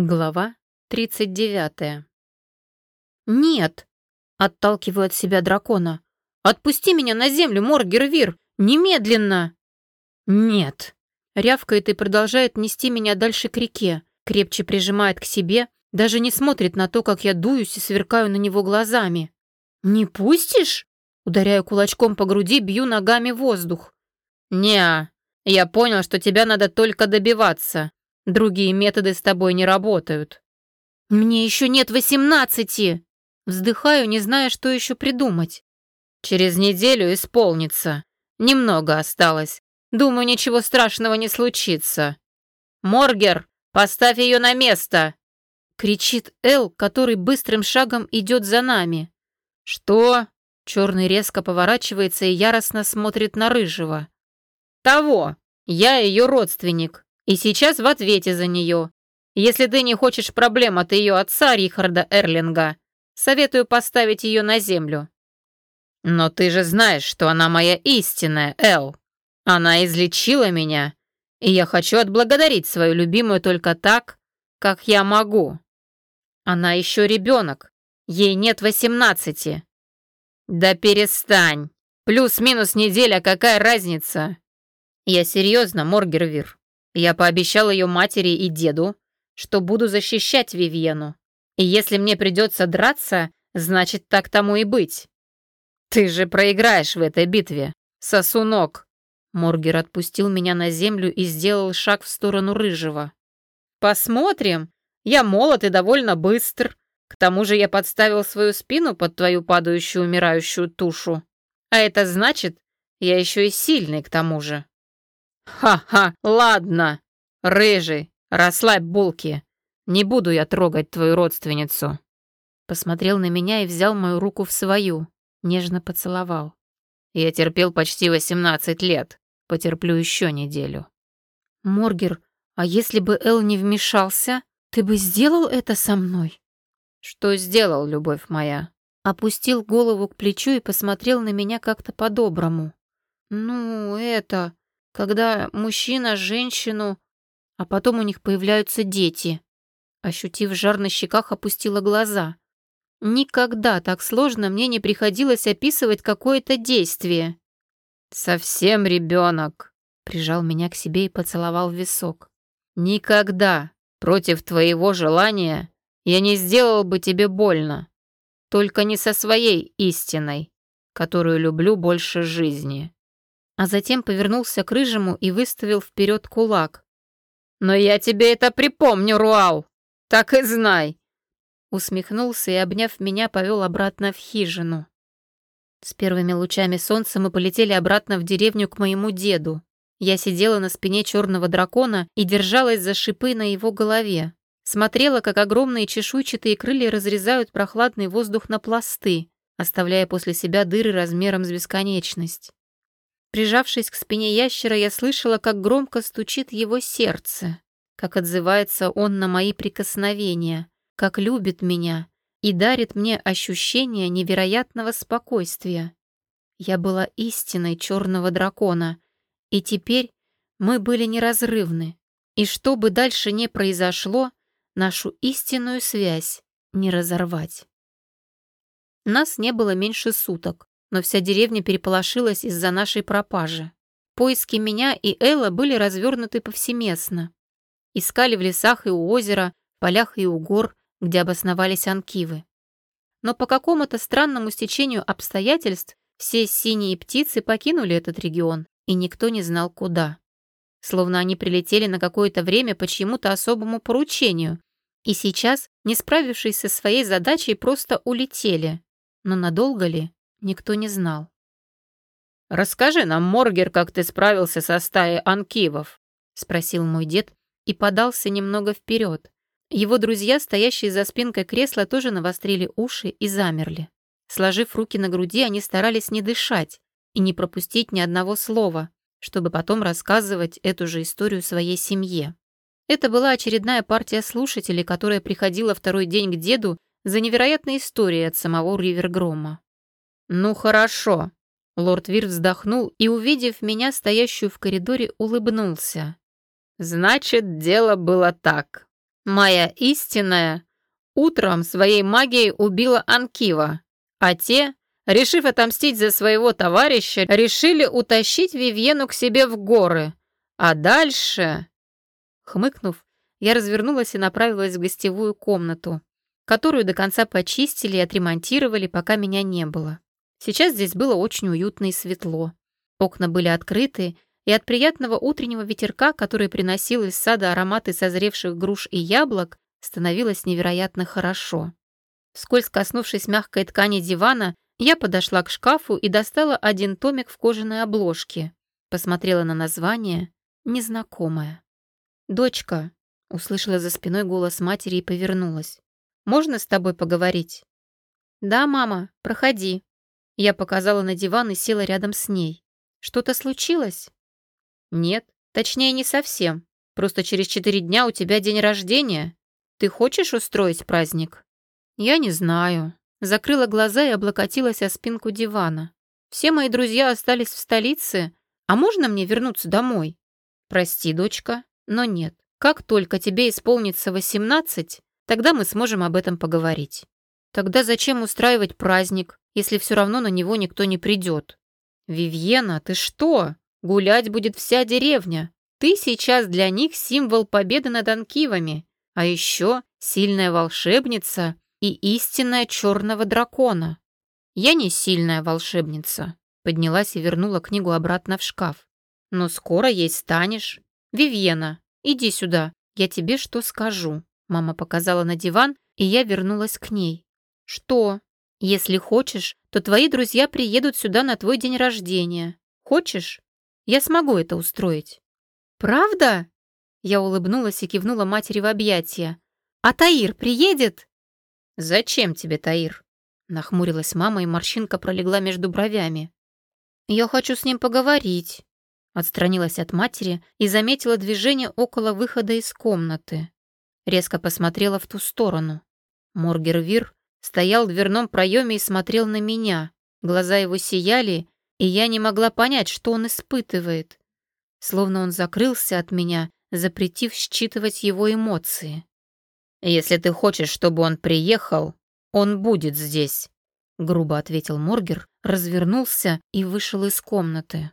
Глава 39. «Нет!» — отталкиваю от себя дракона. «Отпусти меня на землю, Моргервир! Немедленно!» «Нет!» — рявкает и продолжает нести меня дальше к реке, крепче прижимает к себе, даже не смотрит на то, как я дуюсь и сверкаю на него глазами. «Не пустишь?» — ударяю кулачком по груди, бью ногами воздух. «Не, я понял, что тебя надо только добиваться. Другие методы с тобой не работают». «Мне еще нет восемнадцати!» Вздыхаю, не зная, что еще придумать. «Через неделю исполнится. Немного осталось. Думаю, ничего страшного не случится. Моргер, поставь ее на место!» Кричит Эл, который быстрым шагом идет за нами. «Что?» Черный резко поворачивается и яростно смотрит на Рыжего. «Того! Я ее родственник и сейчас в ответе за нее. Если ты не хочешь проблем от ее отца Рихарда Эрлинга, советую поставить ее на землю. Но ты же знаешь, что она моя истинная, Эл. Она излечила меня, и я хочу отблагодарить свою любимую только так, как я могу. Она еще ребенок, ей нет восемнадцати. Да перестань. Плюс-минус неделя, какая разница? Я серьезно, Моргервир. Я пообещал ее матери и деду, что буду защищать Вивьену. И если мне придется драться, значит, так тому и быть. Ты же проиграешь в этой битве, сосунок. Моргер отпустил меня на землю и сделал шаг в сторону Рыжего. «Посмотрим. Я молод и довольно быстр. К тому же я подставил свою спину под твою падающую умирающую тушу. А это значит, я еще и сильный к тому же». «Ха-ха, ладно. Рыжий, расслабь булки. Не буду я трогать твою родственницу». Посмотрел на меня и взял мою руку в свою, нежно поцеловал. «Я терпел почти 18 лет. Потерплю еще неделю». «Моргер, а если бы Эл не вмешался, ты бы сделал это со мной?» «Что сделал, любовь моя?» Опустил голову к плечу и посмотрел на меня как-то по-доброму. «Ну, это...» когда мужчина женщину, а потом у них появляются дети. Ощутив жар на щеках, опустила глаза. Никогда так сложно мне не приходилось описывать какое-то действие. «Совсем ребенок», — прижал меня к себе и поцеловал в висок. «Никогда против твоего желания я не сделал бы тебе больно. Только не со своей истиной, которую люблю больше жизни» а затем повернулся к рыжему и выставил вперед кулак. «Но я тебе это припомню, Руал! Так и знай!» Усмехнулся и, обняв меня, повел обратно в хижину. С первыми лучами солнца мы полетели обратно в деревню к моему деду. Я сидела на спине черного дракона и держалась за шипы на его голове. Смотрела, как огромные чешуйчатые крылья разрезают прохладный воздух на пласты, оставляя после себя дыры размером с бесконечность. Прижавшись к спине ящера, я слышала, как громко стучит его сердце, как отзывается он на мои прикосновения, как любит меня и дарит мне ощущение невероятного спокойствия. Я была истиной черного дракона, и теперь мы были неразрывны, и что бы дальше ни произошло, нашу истинную связь не разорвать. Нас не было меньше суток но вся деревня переполошилась из-за нашей пропажи. Поиски меня и Элла были развернуты повсеместно. Искали в лесах и у озера, в полях и у гор, где обосновались анкивы. Но по какому-то странному стечению обстоятельств все синие птицы покинули этот регион, и никто не знал куда. Словно они прилетели на какое-то время по чьему-то особому поручению, и сейчас, не справившись со своей задачей, просто улетели. Но надолго ли? Никто не знал. «Расскажи нам, Моргер, как ты справился со стаей анкивов?» — спросил мой дед и подался немного вперед. Его друзья, стоящие за спинкой кресла, тоже навострили уши и замерли. Сложив руки на груди, они старались не дышать и не пропустить ни одного слова, чтобы потом рассказывать эту же историю своей семье. Это была очередная партия слушателей, которая приходила второй день к деду за невероятной историей от самого Ривергрома. «Ну хорошо». Лорд Вир вздохнул и, увидев меня, стоящую в коридоре, улыбнулся. «Значит, дело было так. Моя истинная утром своей магией убила Анкива, а те, решив отомстить за своего товарища, решили утащить Вивьену к себе в горы. А дальше... Хмыкнув, я развернулась и направилась в гостевую комнату, которую до конца почистили и отремонтировали, пока меня не было. Сейчас здесь было очень уютно и светло. Окна были открыты, и от приятного утреннего ветерка, который приносил из сада ароматы созревших груш и яблок, становилось невероятно хорошо. Вскользь коснувшись мягкой ткани дивана, я подошла к шкафу и достала один томик в кожаной обложке. Посмотрела на название, незнакомое. «Дочка», — услышала за спиной голос матери и повернулась. «Можно с тобой поговорить?» «Да, мама, проходи». Я показала на диван и села рядом с ней. «Что-то случилось?» «Нет, точнее, не совсем. Просто через четыре дня у тебя день рождения. Ты хочешь устроить праздник?» «Я не знаю». Закрыла глаза и облокотилась о спинку дивана. «Все мои друзья остались в столице, а можно мне вернуться домой?» «Прости, дочка, но нет. Как только тебе исполнится восемнадцать, тогда мы сможем об этом поговорить. Тогда зачем устраивать праздник, если все равно на него никто не придет?» «Вивьена, ты что? Гулять будет вся деревня. Ты сейчас для них символ победы над Анкивами, а еще сильная волшебница и истинная черного дракона. Я не сильная волшебница. Поднялась и вернула книгу обратно в шкаф. Но скоро ей станешь. Вивьена, иди сюда, я тебе что скажу. Мама показала на диван, и я вернулась к ней. Что? Если хочешь, то твои друзья приедут сюда на твой день рождения. Хочешь? Я смогу это устроить». «Правда?» Я улыбнулась и кивнула матери в объятия. «А Таир приедет?» «Зачем тебе Таир?» Нахмурилась мама, и морщинка пролегла между бровями. «Я хочу с ним поговорить», отстранилась от матери и заметила движение около выхода из комнаты. Резко посмотрела в ту сторону. Моргервир стоял в дверном проеме и смотрел на меня. Глаза его сияли, и я не могла понять, что он испытывает. Словно он закрылся от меня, запретив считывать его эмоции. «Если ты хочешь, чтобы он приехал, он будет здесь», — грубо ответил Моргер, развернулся и вышел из комнаты.